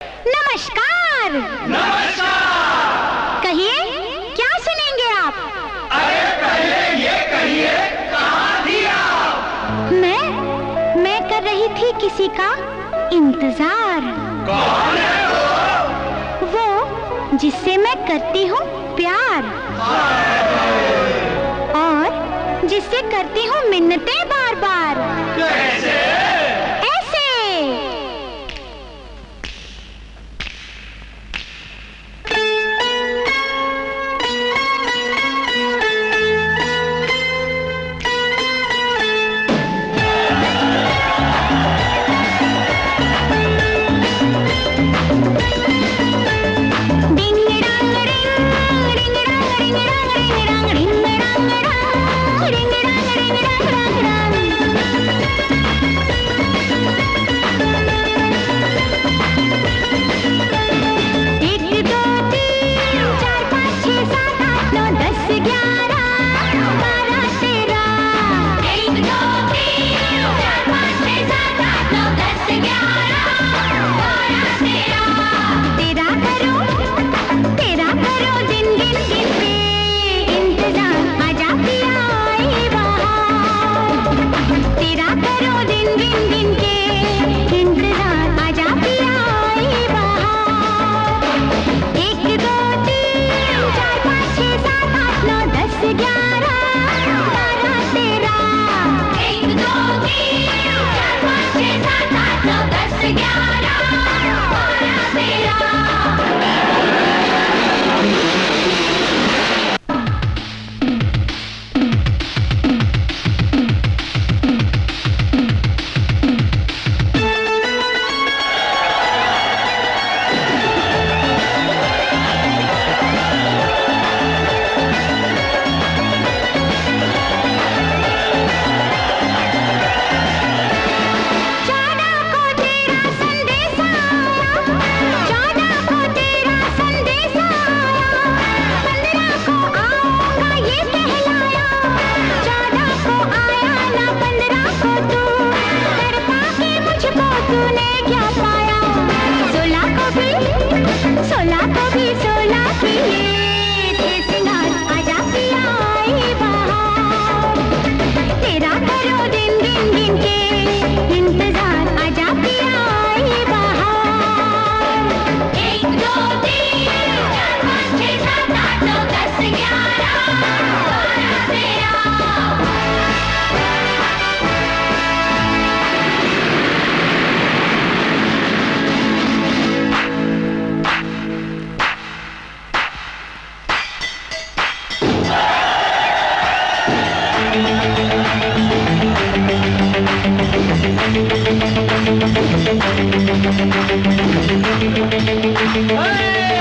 नमस्कार। नमस्कार। कहिए क्या सुनेंगे आप? अरे पहले ये कहिए मैं मैं कर रही थी किसी का इंतज़ार। कौन है वो? वो जिससे मैं करती हूँ प्यार। और जिससे करती हूँ मिन्नतें Hey!